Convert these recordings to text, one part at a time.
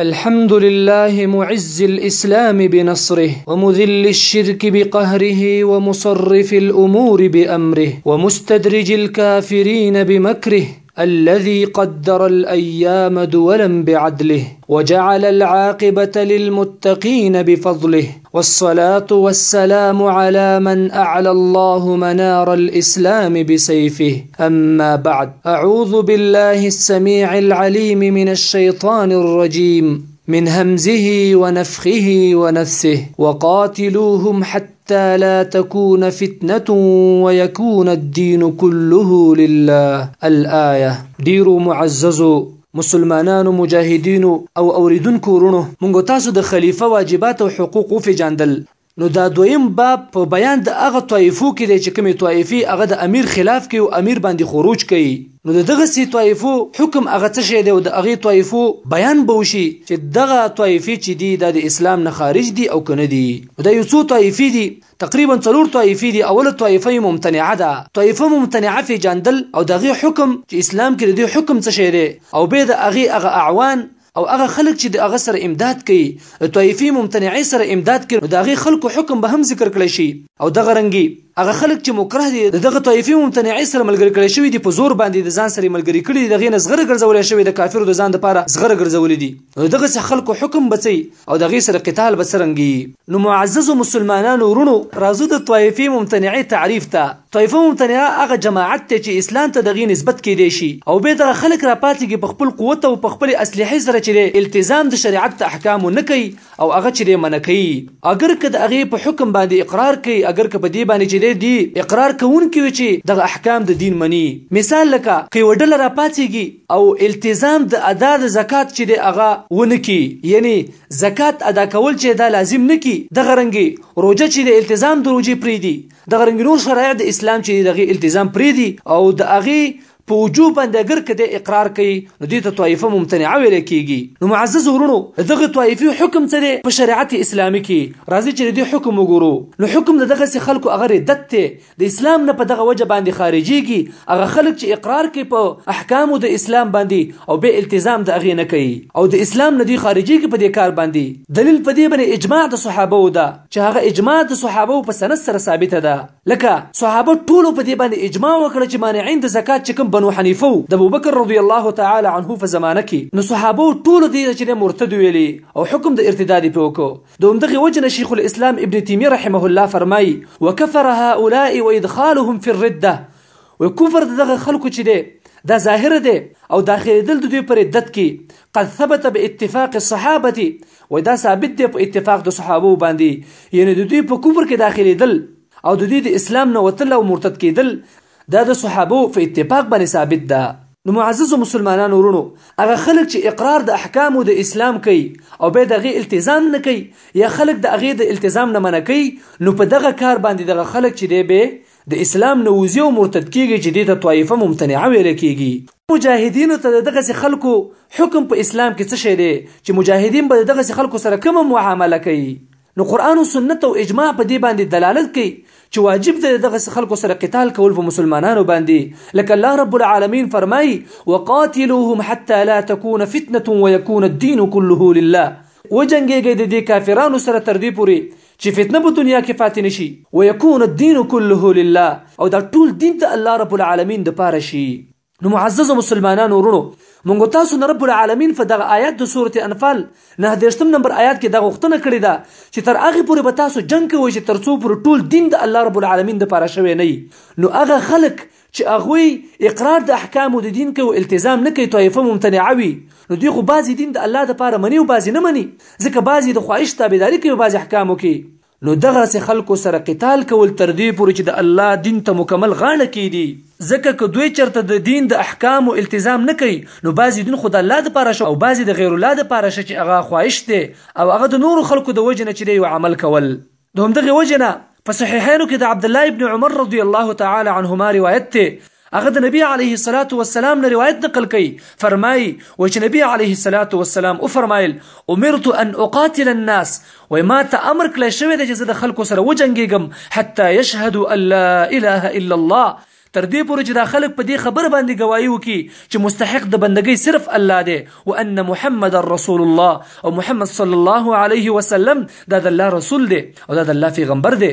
الحمد لله معز الإسلام بنصره ومذل الشرك بقهره ومصرف الأمور بأمره ومستدرج الكافرين بمكره الذي قدر الأيام دولا بعدله وجعل العاقبة للمتقين بفضله والصلاة والسلام على من أعلى الله منار الإسلام بسيفه أما بعد أعوذ بالله السميع العليم من الشيطان الرجيم من همزه ونفخه ونفسه وقاتلوهم حتى حتى لا تكون فتنة ويكون الدين كله لله الآية ډیرو معززو مسلمانانو مجاهدینو او اوریدونکو وروڼو مونږ تاسو د خلیفه واجبات او حقوق وفیجاندل نو دا دویم باب په بیان د هغه طایفو کې دی چې کومې طایفې هغه د امیر خلاف کوي او امیر باندې خروج کوي نو د دغسې طایفو حکم هغه څه شی دی او د هغې طایفو بیان به وشي چې دغه طایفې چې دي دا د اسلام نه خارج دي او که نه دي نو دا یو څو طایفې دي تقریبا څلور طائفې دي اوله طائفه یې ممتنعه ده طائفه ممتنعه فیجاندل او د هغې حکم چې اسلام کې د دې حکم څه شی دی او بیا د هغې هغه اعوان او هغه خلک چې د هغه سره امداد کوي د طائفې ممتنعې سره امداد کوي نو د هغې خلکو حکم به هم ذکر کړی شي او دغه رنګي هغه خلک چې مکره دي د دغه طائفې ممتنعې سره ملګری کړی شوی دي په زور باندې د ځان سره ملګری کړی دغه نه زغره ګرځول شوی د کافرو د ځان لپاره زغره ګرځولې دي نو دغسې خلکو حکم به څه او د هغې سره قتال به څرنګه وي نو معززو مسلمانانو وروڼو راځو د طایفې ممتنعې تعریف ته طایفه ممتنعه هغه جماعت دی چې اسلام ته د هغې نسبت کېدای شي او بیا دغه خلک راپاڅېږي په خپل قوت او په خپلې اسلحې سره چې دی التزام د شریعت د احکامو نه کوي او هغه چې دی منع کوي اګر که د هغې په حکم باندې اقرار کوي اګر که په دې باندې چې دی دی اقرار کوونکي وي چې دغه احکام د دین مني مثال لکه که یوه ډله راپاڅېږي او التزام د ادا د زکات چي دی هغه ونه کي يعني زکات ادا کول چي دا لازم نه کي دغه رنګ روژه چي دی التزام د روژي پريږدي دغه رنګ نور شرائع د اسلام چي دی د هغي التزام پريږدي او د هغي په وجوب باندي اګر که دی اقرار کوي نو دي ته طائفه ممتنعه ويل کيږي نو معزز ورونو د دغي طائفي حکم څه دی په شريعت اسلامي کي راځي چي د دي حکم وګورو نو حکم د دغسي خلکو هغه ردت دی د اسلام نه په دغه وجه باندې خارجيږي هغه خلک چې اقرار کوي په احکامو د اسلام باندې او به التزام د هغې نه کوي او د اسلام نه دوی خارجيږي په دې کار باندې دلیل په دې باندې اجماع د صحابه و ده چې هغه اجماع د صحابه په سند سره ثابته ده لکه صحابه ټولو په دې باندې اجماع وکړه چې مانعين د زکات چې کوم بنو حنیفه د ابوبکر رضی الله تعالی عنه په زمانه کې نو صحابه ټولو دې چې مرتد ویلي او حکم د ارتداد په وکړو د همدغې وجې نه شیخ الاسلام ابن تیمیه رحمه الله فرمایي وکفر هؤلاء وادخالهم فی الرده و کفر د دغه خلکو چې دی دا ظاهر دی او داخلېدل د دوی پر ردت کې قد ثبت به اتفاق الصحابه و دا ثابت دی په اتفاق د صحابه باندې یعنی د دوی په کفر کې داخلېدل او د دوی د اسلام نه وتل او مرتد کېدل دا د صحابو فه اتفاق باندې ثابت ده نو معززو مسلمانانو ورونو هغه خلک چې اقرار د احکامو د اسلام کوي او بیا د هغې التزام نه کوي یا خلک د هغې د التزام نه منع کوي نو په دغه کار باندې دغه خلک چې دی به د اسلام نه وزي او مرتد کیږي چې دې ته طایفه ممتنعه ویل کیږي مجاهدینو ته د دغسې خلکو حکم په اسلام کې څه شی دی چې مجاهدین به د دغسې خلکو سره کومه معامله کوي نو قرآن او سنت او اجماع په دې باندې دلالت کوي چې واجب دی دغسې خلکو سره قتال کول په مسلمانانو باندې لکه الله رب العالمین فرمایي وقاتلوهم حتی لا تکون فتنه ویکون الدین کله لله وجنګېږئ د دې کافرانو سره تر دې پورې چې فتنه په دنیا کې پاتې نشي ويكون الدين كله لله او دا ټول دین ته الله رب العالمین د پاره شي نو معزز مسلمانانو ورونو مونږ تاسو نه رب العالمین په دغه آیات د سورته انفال نه دیشتم نمبر آیات کې دغه وختنه کړې ده چې تر هغه پورې به تاسو جنگ کوئ چې تر څو پر ټول دین د الله رب العالمین د پاره شوی نه نو هغه خلک چې هغه اقرار د احکام د دین کوي التزام نه کوي طائفه ممتنعه وي نو دوی خو بعضی دین د الله د پاره مني او بعضی نه مني ځکه بعضی د خواهش تابعداري کوي بعضی احکامو کې نو دغسې خلکو سره قتال کول تر دې پورې چې د الله دین ته مکمل غاړه کېږدي، ځکه که دوی چېرته د دین د احکامو التزام نه کوي، نو بعضې دین خو د الله لپاره شه او بعضې د غیر الله لپاره شه چې هغه خواهش دی او هغه د نورو خلکو د وجې نه چې دی یو عمل کول. د همدغې وجې نه په صحیحینو کې د عبدالله ابن عمر رضی الله تعالی عنهما روایت دی هغه د نبی علیه الصلاة والسلام نه روایت نقل کوي فرمایي و چې نبی علیه الصلاة والسلام او فرمایل امرت ان اقاتل الناس و ما ته امر کړی شوی دی چې زه د خلکو سره وجنګیږم حتی یشهدو ان لا اله الا الله تر دې پورې چې دا خلک په دې خبره باندې گواهی وکي چې مستحق د بندګۍ صرف الله دی او ان محمد رسول الله او محمد صلی الله علیه وسلم دا د الله رسول دی او دا د الله پیغمبر دی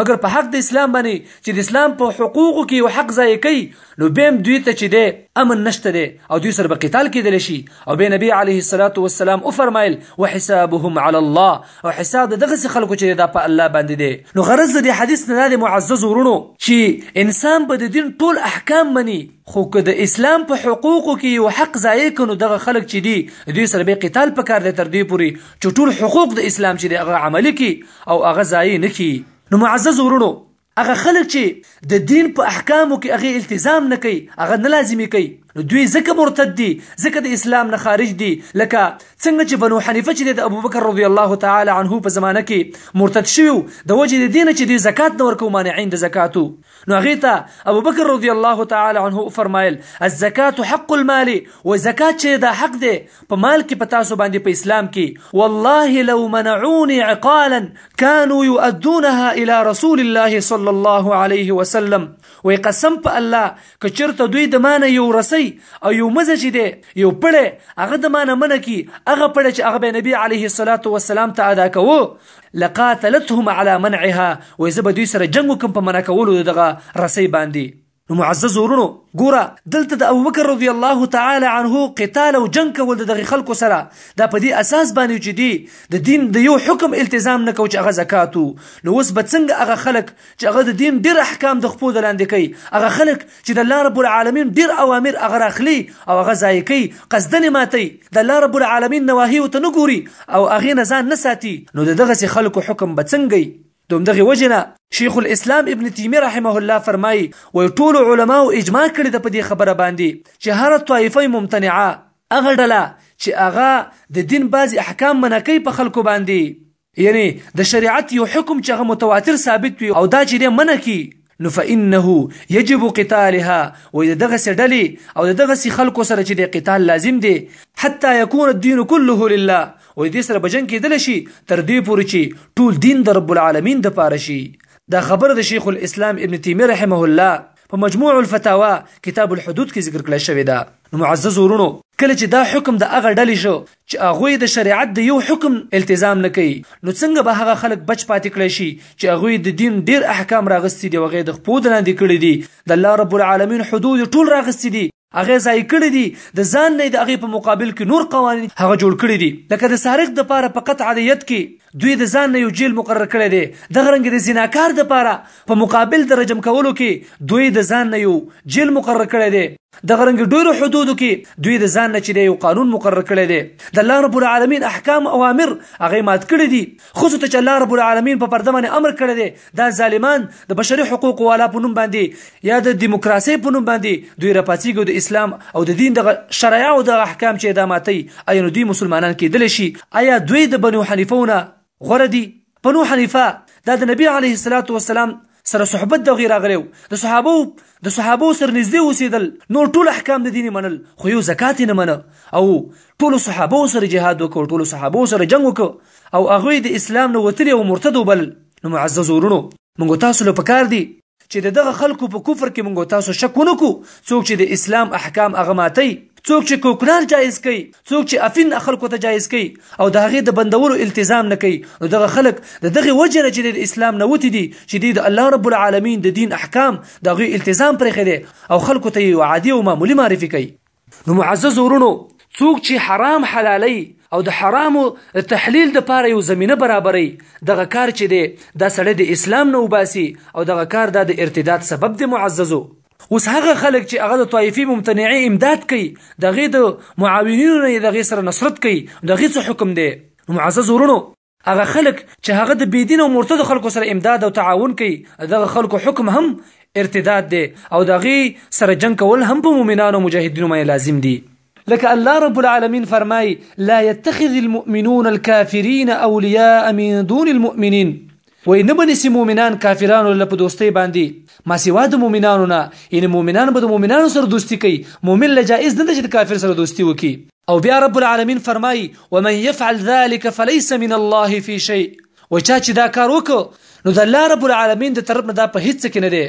مګر په حق د اسلام باندې چې د اسلام په حقوقو کې یو حق ضایع کوي نو بیا هم دوی ته چې دی امن نشته دی او دوی سره به قتال کېدلی شي او بیا نبی علیه الصلاة والسلام وفرمایل وحسابهم علی الله او حساب د دغسې خلکو چې دا په الله باندې دی نو غرض د دې حدیث نه دا دی معزز ورونو چې انسان به د دین ټول احکام مني خو که د اسلام په حقوقو کې یو حق ضایع کړو دغه خلک چې دي دوی سره به قتال پکار دی تر دې پورې چې ټول حقوق د اسلام چې هغه عملی کی او هغه ځای نه کی نو معزز ورونو هغه خلک چې د دین په احکامو کې هغه التزام نه کوي هغه نه لازمي کوي نو دوی ځکه مرتد دي ځکه د اسلام نه خارج دي لکه څنګه چې بنو حنیفه چې د ابوبکر رضی الله تعالی عنه په زمانه کې مرتد شوی د وجه د دین چې د زکات نه ورکو مانعين د زکاتو نو هغه ته ابوبکر رضی الله تعالی عنه فرمایل الزکات حق المال و زکات چې دا حق دی په مال کې په تاسو باندې په اسلام کې والله لو منعوني عقالا كانوا يؤدونها الى رسول الله صلى الله عليه وسلم وي قسم په الله کچرته دوی د مانه یو رسی او یو مزه چې دی یو پړه هغه د مانه منه کی هغه پړه چې هغه نبی عليه الصلاه والسلام ته ادا کوو لقاتلتهم على منعها وای زه به دوی سره جنګ وکم په منع کولو د دغه رسۍ باندې نو معزز ورونو ګوره دلته د ابوبکر رضی الله تعالی عنه قتال او جنگ کول د دغه خلکو سره دا په دې اساس باندې چې دی د دین د یو حکم التزام نه کو چې هغه زکات نو اوس به څنګه هغه خلک چې هغه د دین ډیر احکام د خپل لاندې کوي هغه خلک چې د الله رب العالمین ډیر اوامر هغه راخلي او هغه ځای کوي قصدن ماتي د الله رب العالمین نواهی ته نه ګوري او هغه نه ځان نه ساتي نو دغه سي خلکو حکم بچنګي دومدغه وجنه شیخ الاسلام ابن تیمیه رحمه الله فرمایي وای ټول علما او اجماع کړي د پدې خبره باندې چې هر طائفه ممتنعه هغه ډله چې هغه د دین بعضی احکام منکې په خلکو باندې یعنی د شریعت یو حکم چې هغه متواتر ثابت وي او دا چې دې منع کی نو فانه یجب قتالها و د دغه سي ډلې او د دغه سي خلکو سره چې د قتال لازم دی حتی یکون الدین كله لله و دې سره بجنګ کېدل شي تر دې پورې چې ټول دین د رب العالمین د پاره شي دا خبر د شیخ الاسلام ابن تیمیه رحمه الله په مجموع الفتاوا کتاب الحدود کې ذکر کړی شوی ده نو معزز ورونو کله چې دا حکم د هغه ډلې شو چې هغوی د شریعت د یو حکم التزام نه کوي نو څنګه به هغه خلک بچ پاتې کړی شي چې هغوی د دین ډیر احکام راغستي دي هغه د خپو د لاندې کړي دي د الله رب العالمین حدود ټول راغستي دي هغه ځای کړی دی د ځان نه د هغه په مقابل کې نور قوانین هغه جوړ کړی دی لکه د سارق د پاره په قطع علیت کې دوی د ځان نه یو جیل مقرر کړی دی د غرنګ د زناکار د پاره په مقابل د رجم کولو کې دوی د ځان نه یو جیل مقرر کړی دی د غرنګ ډیرو حدودو کې دوی د ځان نه چې د یو قانون مقرر کړی دی د الله رب العالمین احکام اوامر هغه مات کړی دي ښځو ته چې الله رب العالمین په پرده باندې امر کړی دی دا ظالمان د بشري حقوقو والا په نوم باندې یا د دیموکراسۍ په نوم باندې دوی راپاڅېږي د اسلام او د دین دغه شرایع او دغه احکام چې دا ماتوي ایا نو دوی مسلمانان کېدلی شي ایا دوی د بنو حنیفه نه غوره دي بنو حنیفه دا د نبی علیه السلام سره صحبت د غیر غلو د صحابه د صحابه سره نږدې اوسېدل نو ټول احکام د دین منل خو یو زکات نه منه او ټول صحابه سره جهاد وکړ ټول صحابه سره جنگ وکړ او هغه د اسلام نه وتلی او مرتد وبل نو معزز ورونو موږ تاسو له پکار دي چې دغه خلکو په کفر کې موږ تاسو شک ونکو څوک چې د اسلام احکام هغه ماتي څوک چې کوکنار جایز کوي څوک چې افین خلکو ته جایز کوي او د هغې د بندولو التزام نه کوي نو دغه خلک د دغه وجه نه چې د اسلام نه وتی دي چې د الله رب العالمین د دین احکام د غي التزام پرې خېده او خلکو ته یو عادي او معمولی معرفي کوي نو معزز ورونو څوک چې حرام حلالي او د حرامو تحلیل د پاره یو زمينه برابرې دغه کار چې دی دا سړی د اسلام نه وباسي او دغه کار دا د ارتداد سبب دی معززو اوس هغه خلک چې هغه د طائفي ممتنعي امداد کوي دغه د معاونینو نه دغه سره نصرت کوي دغه څه حکم دی معزز ورونو هغه خلک چې هغه د بيدین او مرتد خلکو سره امداد او تعاون کوي دغه خلکو حکم هم ارتداد دی او دغه سره جنگ کول هم په مؤمنانو مجاهدینو باندې لازم دي لکه الله رب العالمين فرماي لا يتخذ المؤمنون الكافرين اولياء من دون المؤمنين وای نه بنسي مؤمنان کافرانو له په دوستۍ باندې ما سوا د مؤمنانو نه یعنی مؤمنان به د مؤمنانو سره دوستي کوي مؤمن له جائز نه چې کافر سره دوستي وکي او بیا رب العالمین فرمای ومن يفعل ذلك فليس من الله في شيء و چا چې دا کار وکړو نو د الله رب العالمین د طرف نه دا په هیڅ کې نه دی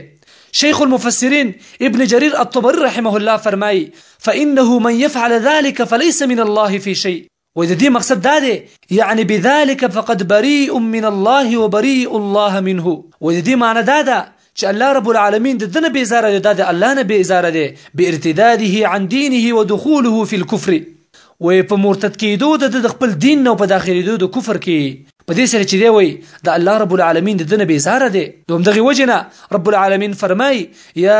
شيخ المفسرين ابن جرير الطبري رحمه الله فرمای فإنه من يفعل ذلك فليس من الله في شيء وې د دې مقصد دا دی یعنی بذلک فقد بریء من الله وبریء الله منه وې د دې معنی دا ده چې الله رب العالمین د دنه بیزاره دی دا د الله نه بیزاره دی بارتداده عن دینه ودخوله فی الكفر و په مرتد کېدو د خپل دین نه په داخليدو د کفر کې په دې سره چې دی وای د الله رب العالمین د دنه بیزاره دی دوم دغه وجنه رب العالمین فرمای یا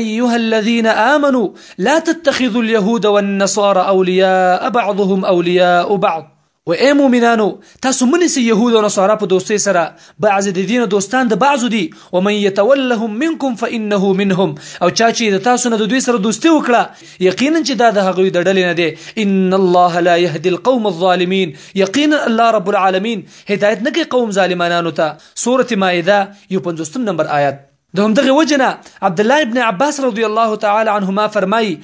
ایها الذين آمنوا لا تتخذوا اليهود والنصارى اولیاء بعضهم اولیاء بعض و ای مؤمنانو تاسو منیسئ یهود او نصارا په دوستۍ سره بعضې د دینه دوستان د بعضو دي ومن یتولهم منکم فانه منهم او چا چې د تاسو نه د دوی سره دوستي وکړه یقینا چې دا د هغوی د ډلې نه دی ان الله لا یهدي القوم الظالمین یقینا الله رب العالمین هدایت نه کوي قوم ظالمانانو ته سورة مائده یو پنځوستم نمبر آیات د همدغه وجنه عبد الله ابن عباس رضی الله تعالی عنهما فرمایي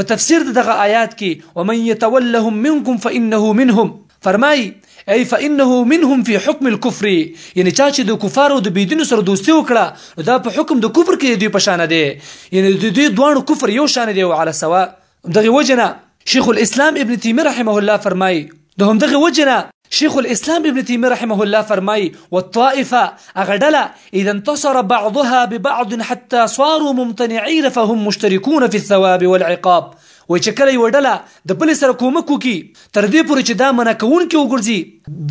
په تفسیر دغه آیات کې ومن يتولهم منكم فانه منهم فرمای ای فانه منهم فی حکم الكفر یعنی چا چې د کفارو د بيدینو سره دوستي وکړه دا په حکم د کفر کې دوی په شان دي یعنی د دوی دوه کفر یو شان دي او علی سوا دغه وجنه شیخ الاسلام ابن تیمیه رحمه الله فرمایي د همدغه وجنه شیخ الاسلام ابن تیمیه رحمه الله فرمایي والطائفه هغه ډله اذا انتصر بعضها ببعض حتى صاروا ممتنعين فهم مشتركون في الثواب والعقاب وای چې کله یو ډله د بل سره کومک وکي تر دې پورې چې دا منع کوونکي وګرځي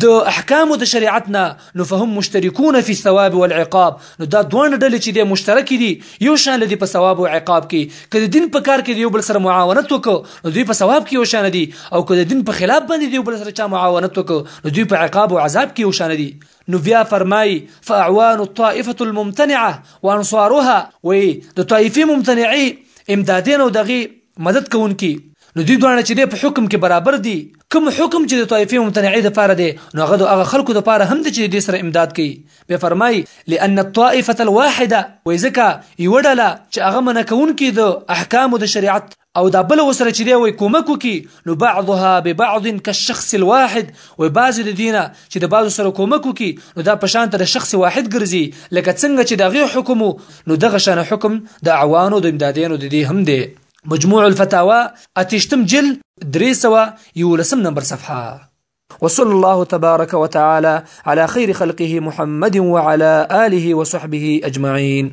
د احکامو د شریعت نه نو فهم مشترکون فی الثواب والعقاب نو دا دوه ډلې چې د مشترک دي یو شان لدی په ثواب او عقاب کې کله دین په کار کې یو بل سره معاونت وکړو نو دوی په ثواب کې یو شان دي او کله دین په خلاف باندې یو بل سره چا معاونت وکړو نو دوی په عقاب او عذاب کې یو شان دي نو بیا فرمای فاعوان الطائفه الممتنعه وانصارها وي د طائفه ممتنعي امدادین او دغه مدد کوونکي نو دوی دواړه چې دی په حکم کې برابر دي کوم حکم چې د طایفې ممتنعې دپاره دی نو هغه د هغه خلکو دپاره هم دی چې د دې سره امداد کوي بیا فرمایي لأن الطائفة الواحده وایي ځکه یوه ډله چې هغه منع کوونکي د احکامو د شریعت او دا بل وسره چې دی وایي کومک وکړي نو بعضها ببعض کالشخص الواحد وایي بعضې د دینه چې د بعضو سره کومک وکړي نو دا په شان ته د شخص واحد ګرځي لکه څنګه چې د هغې حکم نو دغه شانه حکم د اعوانو د امدادیانو د دې هم دی مجموع الفتاوى أتشتم جل دريسوا يولسم نمبر صفحة وصلى الله تبارك وتعالى على خير خلقه محمد وعلى آله وصحبه أجمعين